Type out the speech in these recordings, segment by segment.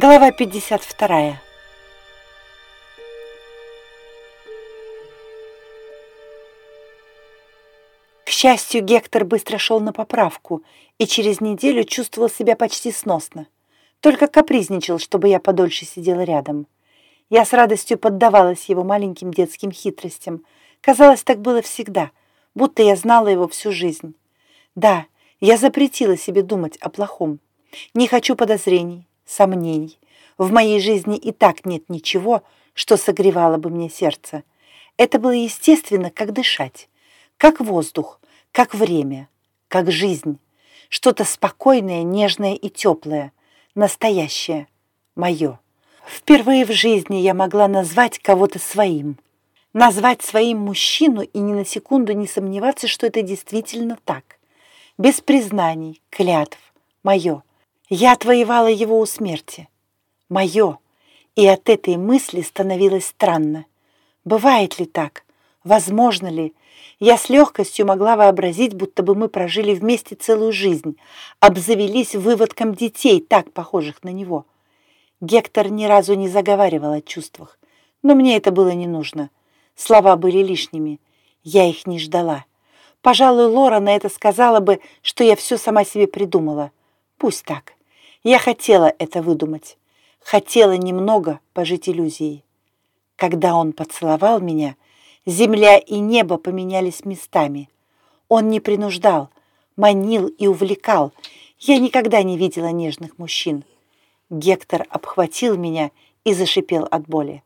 Глава 52. К счастью, Гектор быстро шел на поправку и через неделю чувствовал себя почти сносно. Только капризничал, чтобы я подольше сидела рядом. Я с радостью поддавалась его маленьким детским хитростям. Казалось, так было всегда, будто я знала его всю жизнь. Да, я запретила себе думать о плохом. Не хочу подозрений, сомнений. В моей жизни и так нет ничего, что согревало бы мне сердце. Это было естественно, как дышать, как воздух, как время, как жизнь. Что-то спокойное, нежное и теплое, настоящее, мое. Впервые в жизни я могла назвать кого-то своим. Назвать своим мужчину и ни на секунду не сомневаться, что это действительно так. Без признаний, клятв, мое. Я отвоевала его у смерти. Мое. И от этой мысли становилось странно. Бывает ли так? Возможно ли? Я с легкостью могла вообразить, будто бы мы прожили вместе целую жизнь, обзавелись выводком детей, так похожих на него. Гектор ни разу не заговаривал о чувствах, но мне это было не нужно. Слова были лишними. Я их не ждала. Пожалуй, Лора на это сказала бы, что я все сама себе придумала. Пусть так. Я хотела это выдумать, хотела немного пожить иллюзией. Когда он поцеловал меня, земля и небо поменялись местами. Он не принуждал, манил и увлекал. Я никогда не видела нежных мужчин. Гектор обхватил меня и зашипел от боли.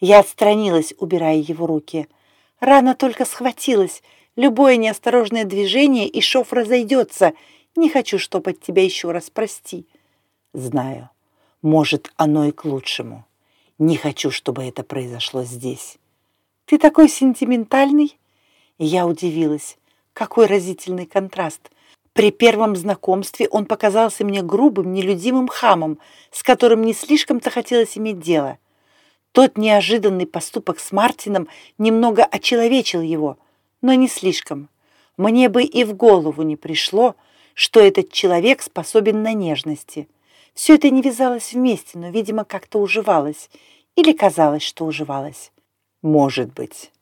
Я отстранилась, убирая его руки. Рана только схватилась. Любое неосторожное движение, и шов разойдется. Не хочу штопать тебя еще раз, прости. Знаю, может, оно и к лучшему. Не хочу, чтобы это произошло здесь. Ты такой сентиментальный? Я удивилась. Какой разительный контраст. При первом знакомстве он показался мне грубым, нелюдимым хамом, с которым не слишком-то хотелось иметь дело. Тот неожиданный поступок с Мартином немного очеловечил его, но не слишком. Мне бы и в голову не пришло, что этот человек способен на нежности. Все это не вязалось вместе, но, видимо, как-то уживалось. Или казалось, что уживалось. Может быть.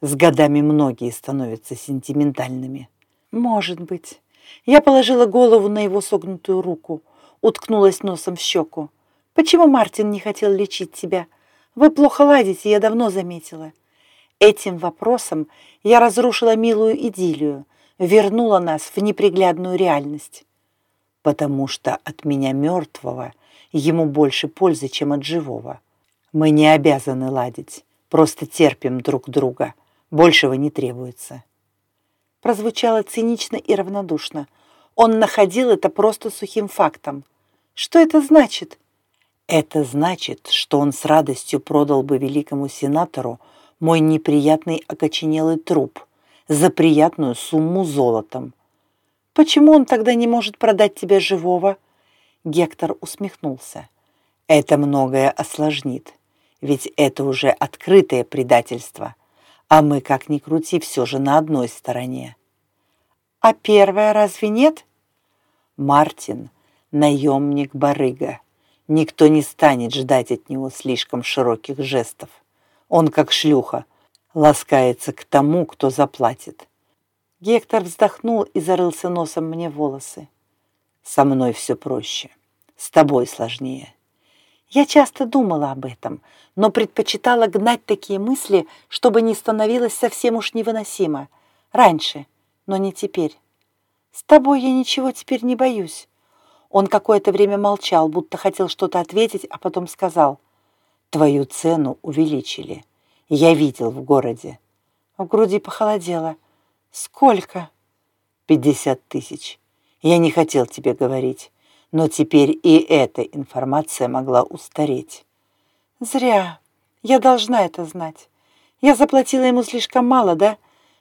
С годами многие становятся сентиментальными. Может быть. Я положила голову на его согнутую руку, уткнулась носом в щеку. Почему Мартин не хотел лечить тебя? Вы плохо ладите, я давно заметила. Этим вопросом я разрушила милую идиллию, вернула нас в неприглядную реальность потому что от меня мертвого ему больше пользы, чем от живого. Мы не обязаны ладить, просто терпим друг друга. Большего не требуется. Прозвучало цинично и равнодушно. Он находил это просто сухим фактом. Что это значит? Это значит, что он с радостью продал бы великому сенатору мой неприятный окоченелый труп за приятную сумму золотом. Почему он тогда не может продать тебя живого? Гектор усмехнулся. Это многое осложнит, ведь это уже открытое предательство, а мы, как ни крути, все же на одной стороне. А первое разве нет? Мартин — наемник-барыга. Никто не станет ждать от него слишком широких жестов. Он, как шлюха, ласкается к тому, кто заплатит. Гектор вздохнул и зарылся носом мне волосы. «Со мной все проще. С тобой сложнее». Я часто думала об этом, но предпочитала гнать такие мысли, чтобы не становилось совсем уж невыносимо. Раньше, но не теперь. «С тобой я ничего теперь не боюсь». Он какое-то время молчал, будто хотел что-то ответить, а потом сказал. «Твою цену увеличили. Я видел в городе». В груди похолодело. «Сколько?» «Пятьдесят тысяч. Я не хотел тебе говорить, но теперь и эта информация могла устареть». «Зря. Я должна это знать. Я заплатила ему слишком мало, да?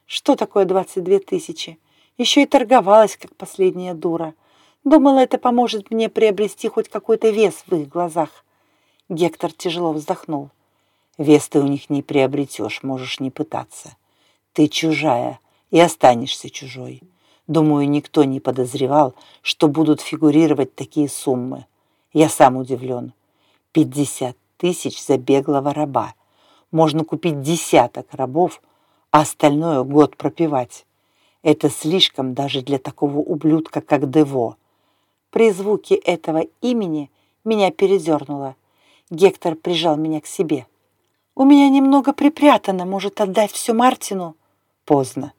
Что такое двадцать две тысячи? Еще и торговалась, как последняя дура. Думала, это поможет мне приобрести хоть какой-то вес в их глазах». Гектор тяжело вздохнул. «Вес ты у них не приобретешь, можешь не пытаться. Ты чужая, и останешься чужой. Думаю, никто не подозревал, что будут фигурировать такие суммы. Я сам удивлен. Пятьдесят тысяч за беглого раба. Можно купить десяток рабов, а остальное год пропивать. Это слишком даже для такого ублюдка, как Дево. При звуке этого имени меня передернуло. Гектор прижал меня к себе. «У меня немного припрятано, может отдать все Мартину?» Поздно.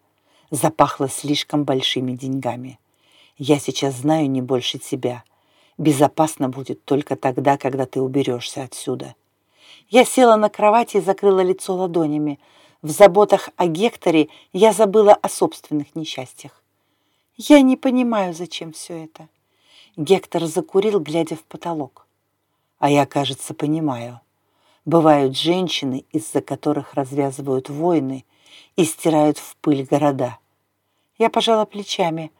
Запахло слишком большими деньгами. Я сейчас знаю не больше тебя. Безопасно будет только тогда, когда ты уберешься отсюда. Я села на кровати и закрыла лицо ладонями. В заботах о Гекторе я забыла о собственных несчастьях. Я не понимаю, зачем все это. Гектор закурил, глядя в потолок. А я, кажется, понимаю. Бывают женщины, из-за которых развязывают войны и стирают в пыль города. Я пожала плечами.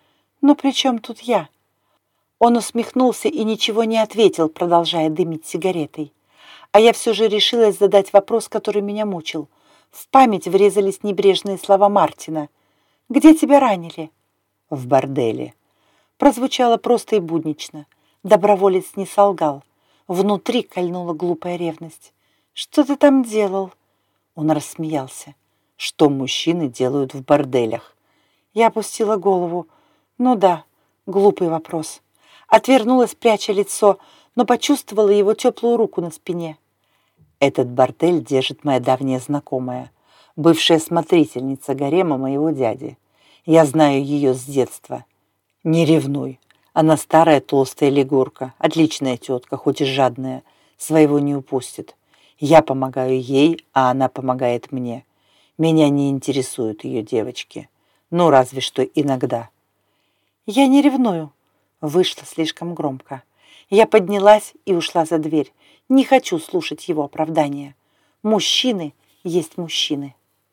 Но при чем тут я? Он усмехнулся и ничего не ответил, продолжая дымить сигаретой. А я все же решилась задать вопрос, который меня мучил. В память врезались небрежные слова Мартина. «Где тебя ранили?» «В борделе». Прозвучало просто и буднично. Доброволец не солгал. Внутри кольнула глупая ревность. «Что ты там делал?» Он рассмеялся. «Что мужчины делают в борделях?» Я опустила голову. «Ну да, глупый вопрос». Отвернулась, пряча лицо, но почувствовала его теплую руку на спине. «Этот бордель держит моя давняя знакомая, бывшая смотрительница гарема моего дяди. Я знаю ее с детства. Не ревнуй, она старая толстая лягурка, отличная тетка, хоть и жадная, своего не упустит. Я помогаю ей, а она помогает мне. Меня не интересуют ее девочки. Ну, разве что иногда. Я не ревную. Вышло слишком громко. Я поднялась и ушла за дверь. Не хочу слушать его оправдания. Мужчины есть мужчины.